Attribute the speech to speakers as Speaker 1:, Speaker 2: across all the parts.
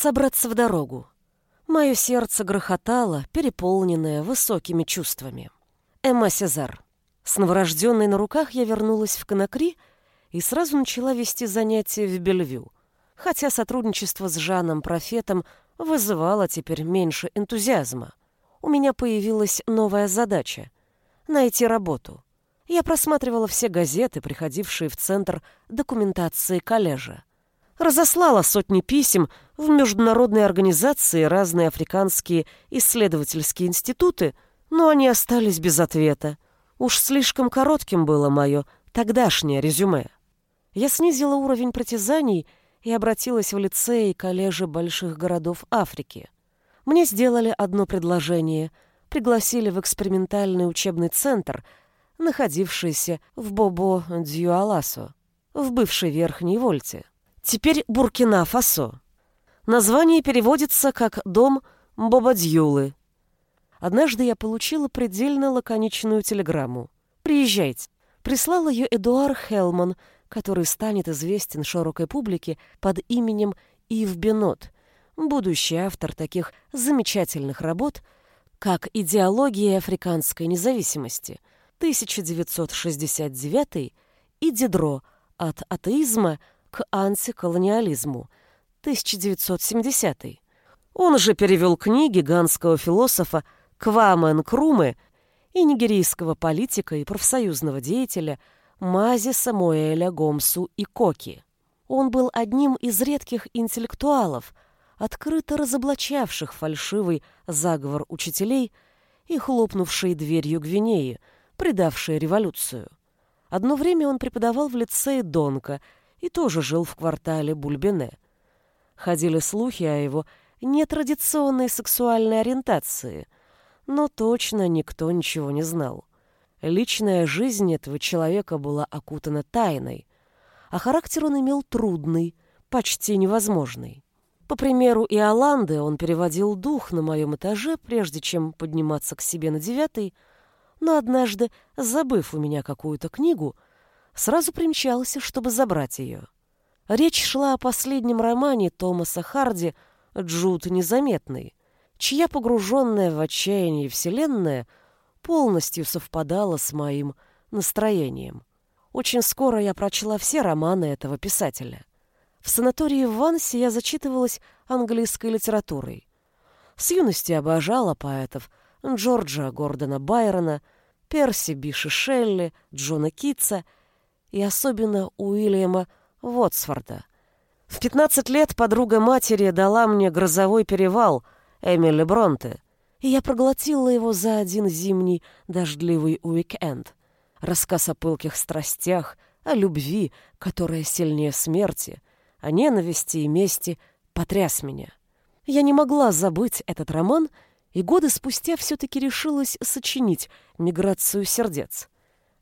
Speaker 1: собраться в дорогу. Мое сердце грохотало, переполненное высокими чувствами. Эмма Сезар. С новорожденной на руках я вернулась в Конакри и сразу начала вести занятия в Бельвю, хотя сотрудничество с Жаном Профетом вызывало теперь меньше энтузиазма. У меня появилась новая задача — найти работу. Я просматривала все газеты, приходившие в Центр документации коллежа разослала сотни писем в международные организации, разные африканские исследовательские институты, но они остались без ответа. Уж слишком коротким было мое тогдашнее резюме. Я снизила уровень притязаний и обратилась в лицеи и коллежи больших городов Африки. Мне сделали одно предложение, пригласили в экспериментальный учебный центр, находившийся в Бобо-Дьюаласо, в бывшей Верхней Вольте. Теперь Буркина-Фасо. Название переводится как «Дом Бобадьюлы». Однажды я получила предельно лаконичную телеграмму. «Приезжайте». Прислал ее Эдуард Хелман, который станет известен широкой публике под именем Ив Бенот, будущий автор таких замечательных работ, как «Идеология африканской независимости» 1969 и «Дидро. От атеизма к антиколониализму 1970 Он же перевел книги ганского философа Кваме Нкрумы и нигерийского политика и профсоюзного деятеля Мази Самуэля Гомсу и Коки. Он был одним из редких интеллектуалов, открыто разоблачавших фальшивый заговор учителей и хлопнувший дверью Гвинеи, предавшей революцию. Одно время он преподавал в лицее Донка – и тоже жил в квартале Бульбене. Ходили слухи о его нетрадиционной сексуальной ориентации, но точно никто ничего не знал. Личная жизнь этого человека была окутана тайной, а характер он имел трудный, почти невозможный. По примеру Иоланды он переводил дух на моем этаже, прежде чем подниматься к себе на девятый, но однажды, забыв у меня какую-то книгу, сразу примчался, чтобы забрать ее. Речь шла о последнем романе Томаса Харди «Джуд незаметный», чья погруженная в отчаяние вселенная полностью совпадала с моим настроением. Очень скоро я прочла все романы этого писателя. В санатории в Вансе я зачитывалась английской литературой. С юности обожала поэтов Джорджа Гордона Байрона, Перси Биши Шелли, Джона Китса — и особенно Уильяма Вотсфорда. В 15 лет подруга матери дала мне «Грозовой перевал» Эмили Бронте, и я проглотила его за один зимний дождливый уикенд. Рассказ о пылких страстях, о любви, которая сильнее смерти, о ненависти и мести потряс меня. Я не могла забыть этот роман, и годы спустя все-таки решилась сочинить «Миграцию сердец»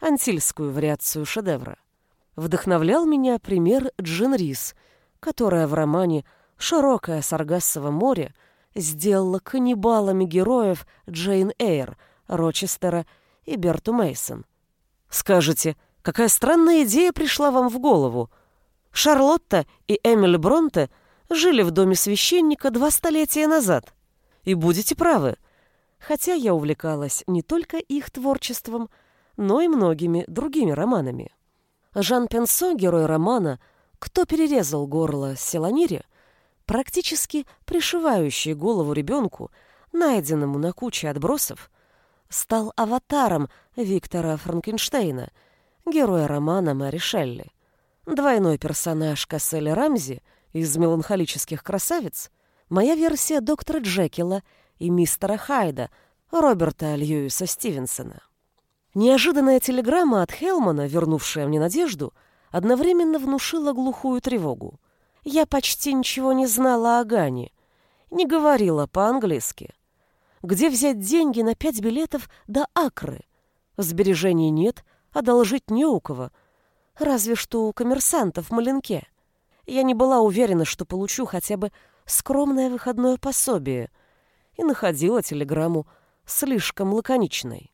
Speaker 1: антильскую вариацию шедевра. Вдохновлял меня пример Джин Рис, которая в романе «Широкое Саргассово море» сделала каннибалами героев Джейн Эйр, Рочестера и Берту Мейсон. Скажете, какая странная идея пришла вам в голову? Шарлотта и Эмили Бронте жили в доме священника два столетия назад. И будете правы, хотя я увлекалась не только их творчеством, но и многими другими романами. Жан Пенсо, герой романа «Кто перерезал горло Селанире», практически пришивающий голову ребенку, найденному на куче отбросов, стал аватаром Виктора Франкенштейна, героя романа Мэри Шелли. Двойной персонаж Касселя Рамзи из «Меланхолических красавиц» — моя версия доктора Джекила и мистера Хайда Роберта Льюиса Стивенсона. Неожиданная телеграмма от Хелмана, вернувшая мне надежду, одновременно внушила глухую тревогу. Я почти ничего не знала о Гане, не говорила по-английски. Где взять деньги на пять билетов до Акры? Сбережений нет, одолжить не у кого. Разве что у коммерсантов в Маленке. Я не была уверена, что получу хотя бы скромное выходное пособие, и находила телеграмму слишком лаконичной.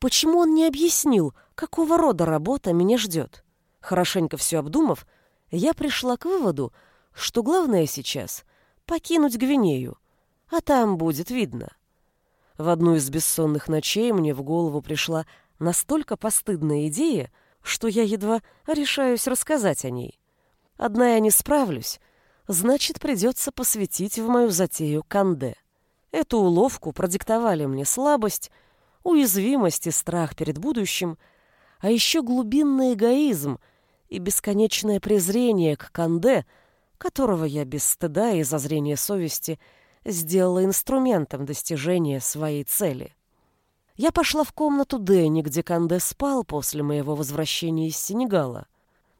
Speaker 1: Почему он не объяснил, какого рода работа меня ждет? Хорошенько все обдумав, я пришла к выводу, что главное сейчас покинуть Гвинею, а там будет видно. В одну из бессонных ночей мне в голову пришла настолько постыдная идея, что я едва решаюсь рассказать о ней. Одна я не справлюсь, значит, придется посвятить в мою затею Канде. Эту уловку продиктовали мне слабость, уязвимость и страх перед будущим, а еще глубинный эгоизм и бесконечное презрение к Канде, которого я без стыда и зазрения совести сделала инструментом достижения своей цели. Я пошла в комнату Дэнни, где Канде спал после моего возвращения из Сенегала.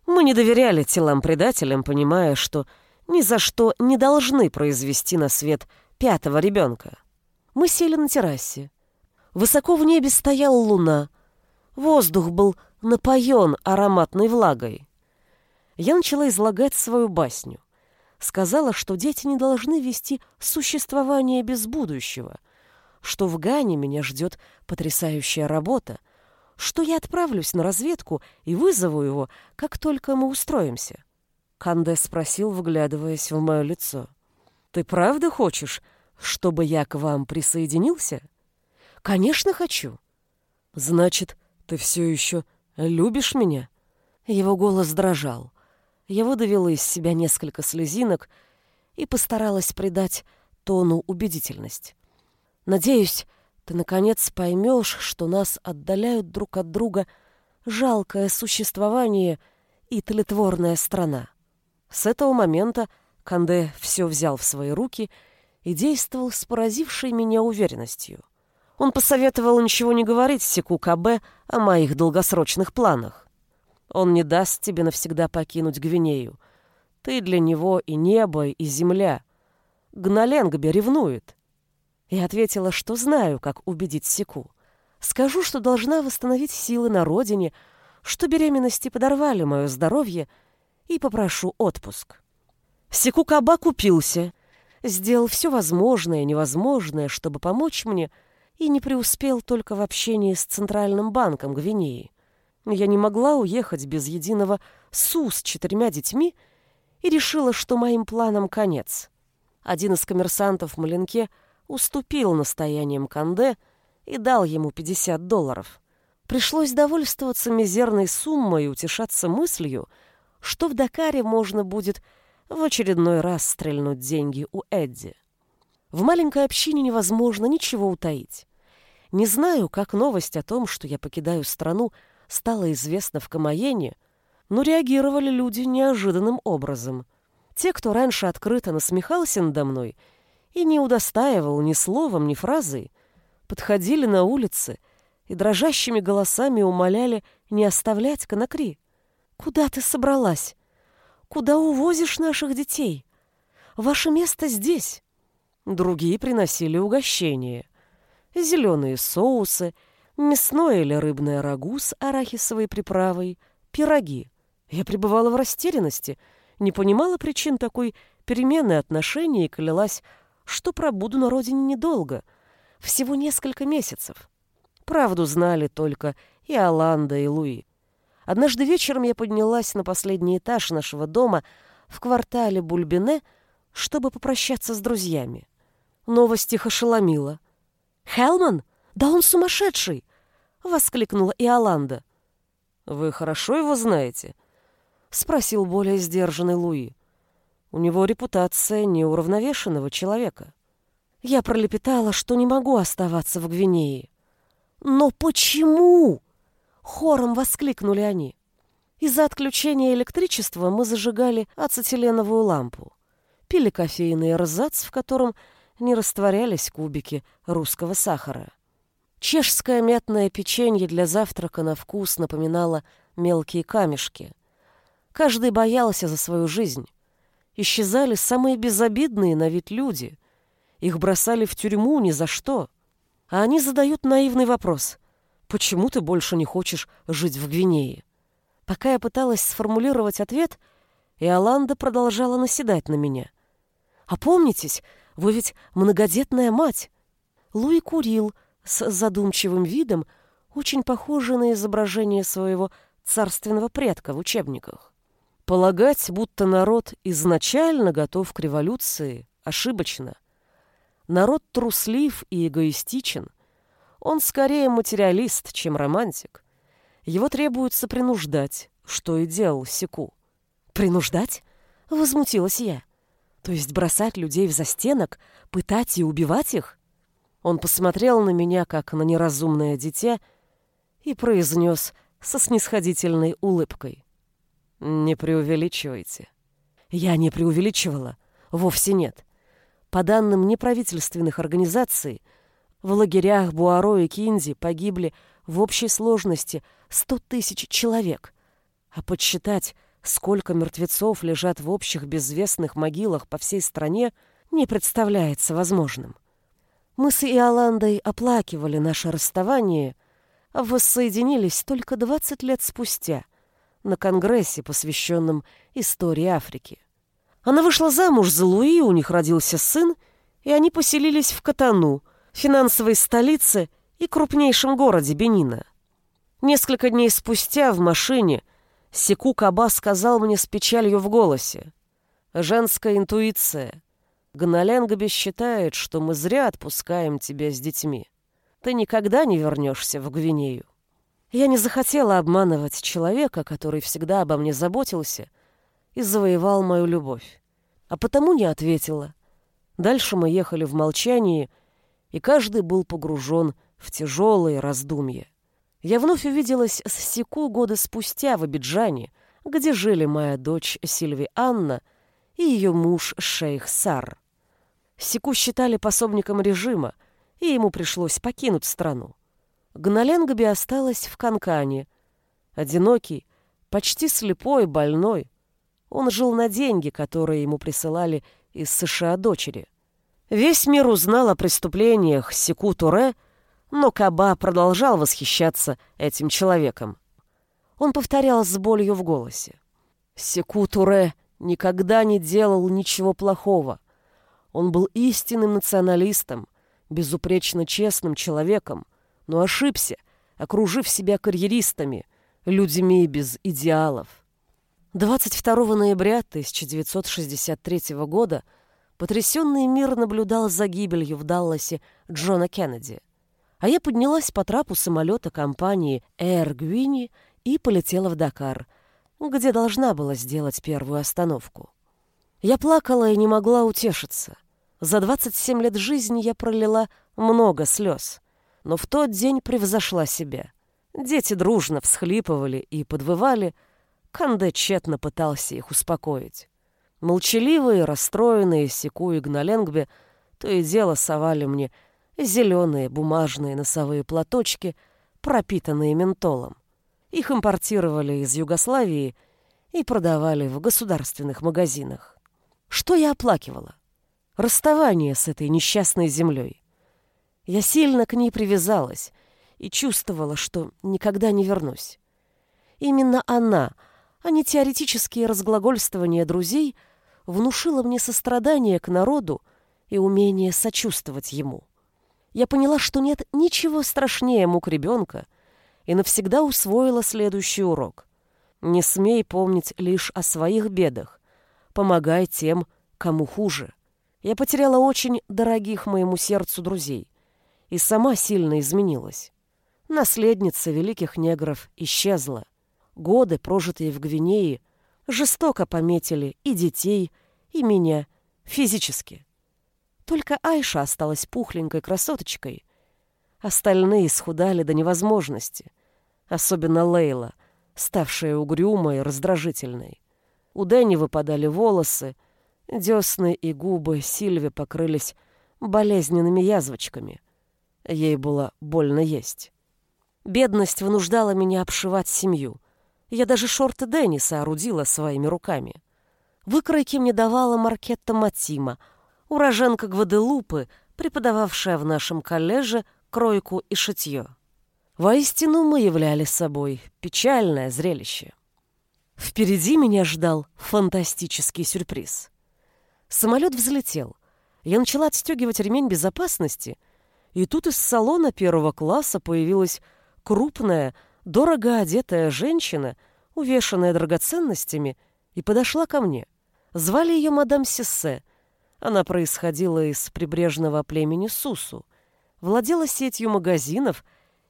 Speaker 1: Мы не доверяли телам-предателям, понимая, что ни за что не должны произвести на свет пятого ребенка. Мы сели на террасе. Высоко в небе стояла луна. Воздух был напоен ароматной влагой. Я начала излагать свою басню. Сказала, что дети не должны вести существование без будущего, что в Гане меня ждет потрясающая работа, что я отправлюсь на разведку и вызову его, как только мы устроимся. Канде спросил, вглядываясь в мое лицо. «Ты правда хочешь, чтобы я к вам присоединился?» «Конечно хочу». «Значит, ты все еще любишь меня?» Его голос дрожал. Я выдавила из себя несколько слезинок и постаралась придать тону убедительность. «Надеюсь, ты, наконец, поймешь, что нас отдаляют друг от друга жалкое существование и тлетворная страна». С этого момента Канде все взял в свои руки и действовал с поразившей меня уверенностью. Он посоветовал ничего не говорить Секу КБ о моих долгосрочных планах. Он не даст тебе навсегда покинуть Гвинею. Ты для него и небо, и земля. Гналенгбе ревнует. Я ответила, что знаю, как убедить Секу. Скажу, что должна восстановить силы на родине, что беременности подорвали мое здоровье, и попрошу отпуск. Секу Каба купился, сделал все возможное и невозможное, чтобы помочь мне — и не преуспел только в общении с Центральным банком Гвинеи. Я не могла уехать без единого СУ с четырьмя детьми и решила, что моим планам конец. Один из коммерсантов Маленке уступил настояниям Канде и дал ему 50 долларов. Пришлось довольствоваться мизерной суммой и утешаться мыслью, что в Дакаре можно будет в очередной раз стрельнуть деньги у Эдди. В маленькой общине невозможно ничего утаить. Не знаю, как новость о том, что я покидаю страну, стала известна в Камаене, но реагировали люди неожиданным образом. Те, кто раньше открыто насмехался надо мной и не удостаивал ни словом, ни фразой, подходили на улицы и дрожащими голосами умоляли не оставлять Конакри. «Куда ты собралась? Куда увозишь наших детей? Ваше место здесь». Другие приносили угощение зеленые соусы, мясное или рыбное рагу с арахисовой приправой, пироги. Я пребывала в растерянности, не понимала причин такой перемены отношений и клялась, что пробуду на родине недолго, всего несколько месяцев. Правду знали только и Аланда, и Луи. Однажды вечером я поднялась на последний этаж нашего дома в квартале Бульбине, чтобы попрощаться с друзьями. Новость их ошеломила — «Хелман? Да он сумасшедший!» — воскликнула Иоланда. «Вы хорошо его знаете?» — спросил более сдержанный Луи. «У него репутация неуравновешенного человека». Я пролепетала, что не могу оставаться в Гвинее. «Но почему?» — хором воскликнули они. Из-за отключения электричества мы зажигали ацетиленовую лампу, пили кофейный эрзац, в котором не растворялись кубики русского сахара. Чешское мятное печенье для завтрака на вкус напоминало мелкие камешки. Каждый боялся за свою жизнь. Исчезали самые безобидные на вид люди. Их бросали в тюрьму ни за что. А они задают наивный вопрос. «Почему ты больше не хочешь жить в Гвинее?» Пока я пыталась сформулировать ответ, Иоланда продолжала наседать на меня. «Опомнитесь, вы ведь многодетная мать. Луи курил с задумчивым видом, очень похожий на изображение своего царственного предка в учебниках. Полагать, будто народ изначально готов к революции, ошибочно. Народ труслив и эгоистичен. Он скорее материалист, чем романтик. Его требуется принуждать, что и делал Секу. «Принуждать?» — возмутилась я. «То есть бросать людей в застенок, пытать и убивать их?» Он посмотрел на меня, как на неразумное дитя, и произнес со снисходительной улыбкой. «Не преувеличивайте». Я не преувеличивала. Вовсе нет. По данным неправительственных организаций, в лагерях Буаро и Кинди погибли в общей сложности 100 тысяч человек. А подсчитать, сколько мертвецов лежат в общих безвестных могилах по всей стране, не представляется возможным. Мы с Иоландой оплакивали наше расставание, а воссоединились только 20 лет спустя на конгрессе, посвященном истории Африки. Она вышла замуж за Луи, у них родился сын, и они поселились в Катану, финансовой столице и крупнейшем городе Бенина. Несколько дней спустя в машине Секу Каба сказал мне с печалью в голосе. «Женская интуиция. Гналенгаби считает, что мы зря отпускаем тебя с детьми. Ты никогда не вернешься в Гвинею. Я не захотела обманывать человека, который всегда обо мне заботился и завоевал мою любовь. А потому не ответила. Дальше мы ехали в молчании, и каждый был погружен в тяжелые раздумья. Я вновь увиделась с Сику года спустя в Абиджане, где жили моя дочь Сильви Анна и ее муж шейх Сар. Секу считали пособником режима, и ему пришлось покинуть страну. Гналенгаби осталась в Канкане. Одинокий, почти слепой, больной. Он жил на деньги, которые ему присылали из США дочери. Весь мир узнал о преступлениях Секу Туре, но Каба продолжал восхищаться этим человеком. Он повторял с болью в голосе. Секу Туре никогда не делал ничего плохого. Он был истинным националистом, безупречно честным человеком, но ошибся, окружив себя карьеристами, людьми без идеалов. 22 ноября 1963 года потрясенный мир наблюдал за гибелью в Далласе Джона Кеннеди. А я поднялась по трапу самолета компании Air Guinea и полетела в Дакар, где должна была сделать первую остановку. Я плакала и не могла утешиться. За 27 лет жизни я пролила много слез, но в тот день превзошла себя. Дети дружно всхлипывали и подвывали, Канде тщетно пытался их успокоить. Молчаливые, расстроенные Секу и Гналенгбе то и дело совали мне зеленые бумажные носовые платочки, пропитанные ментолом. Их импортировали из Югославии и продавали в государственных магазинах. Что я оплакивала? Расставание с этой несчастной землей. Я сильно к ней привязалась и чувствовала, что никогда не вернусь. Именно она, а не теоретические разглагольствования друзей, внушила мне сострадание к народу и умение сочувствовать ему. Я поняла, что нет ничего страшнее мук ребенка, и навсегда усвоила следующий урок. Не смей помнить лишь о своих бедах, помогай тем, кому хуже. Я потеряла очень дорогих моему сердцу друзей и сама сильно изменилась. Наследница великих негров исчезла. Годы, прожитые в Гвинее, жестоко пометили и детей, и меня физически. Только Айша осталась пухленькой красоточкой. Остальные схудали до невозможности, особенно Лейла, ставшая угрюмой и раздражительной. У Дэнни выпадали волосы, Десны и губы Сильви покрылись болезненными язвочками. Ей было больно есть. Бедность вынуждала меня обшивать семью. Я даже шорты Дэнни соорудила своими руками. Выкройки мне давала Маркетта Матима, уроженка Гваделупы, преподававшая в нашем коллеже кройку и шитье. Воистину мы являли собой печальное зрелище. Впереди меня ждал фантастический сюрприз. Самолет взлетел. Я начала отстегивать ремень безопасности, и тут из салона первого класса появилась крупная, дорого одетая женщина, увешанная драгоценностями, и подошла ко мне. Звали ее мадам Сиссе. Она происходила из прибрежного племени Сусу, владела сетью магазинов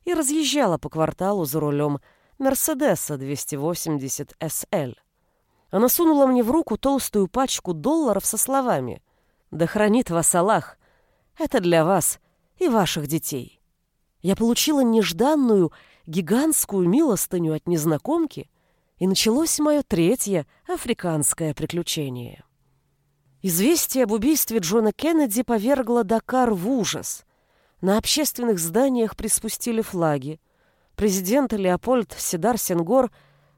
Speaker 1: и разъезжала по кварталу за рулем Мерседеса 280 SL. Она сунула мне в руку толстую пачку долларов со словами «Да хранит вас Аллах! Это для вас и ваших детей». Я получила нежданную, гигантскую милостыню от незнакомки, и началось мое третье африканское приключение. Известие об убийстве Джона Кеннеди повергло Дакар в ужас. На общественных зданиях приспустили флаги. Президент Леопольд Сидар Сенгор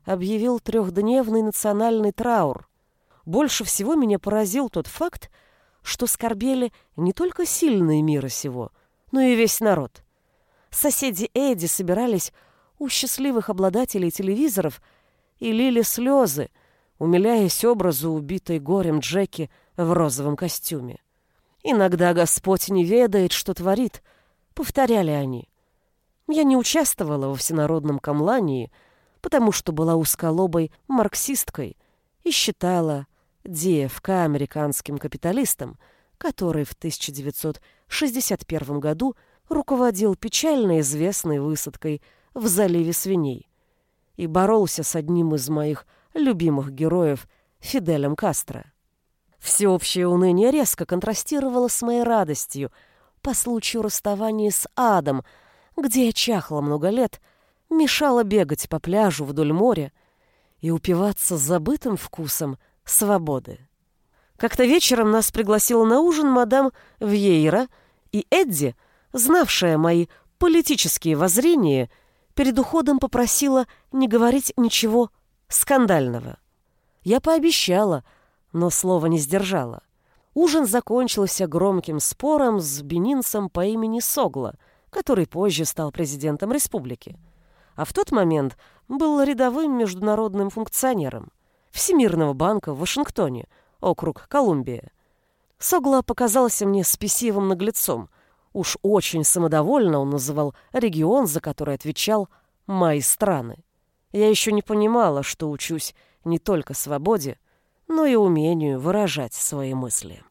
Speaker 1: объявил трехдневный национальный траур. Больше всего меня поразил тот факт, что скорбели не только сильные мира сего, но и весь народ. Соседи Эдди собирались у счастливых обладателей телевизоров и лили слезы, умиляясь образу убитой горем Джеки в розовом костюме. «Иногда Господь не ведает, что творит», — повторяли они. Я не участвовала во всенародном камлании, потому что была узколобой марксисткой и считала ДФК американским капиталистом, который в 1961 году руководил печально известной высадкой в заливе свиней и боролся с одним из моих любимых героев Фиделем Кастро. Всеобщее уныние резко контрастировало с моей радостью по случаю расставания с адом, где я чахла много лет, мешала бегать по пляжу вдоль моря и упиваться забытым вкусом свободы. Как-то вечером нас пригласила на ужин мадам Вьейра, и Эдди, знавшая мои политические воззрения, перед уходом попросила не говорить ничего скандального. Я пообещала — но слова не сдержала. Ужин закончился громким спором с бенинцем по имени Согла, который позже стал президентом республики. А в тот момент был рядовым международным функционером Всемирного банка в Вашингтоне, округ Колумбия. Согла показался мне спесивым наглецом. Уж очень самодовольно он называл регион, за который отвечал «мои страны». Я еще не понимала, что учусь не только свободе, но и умению выражать свои мысли.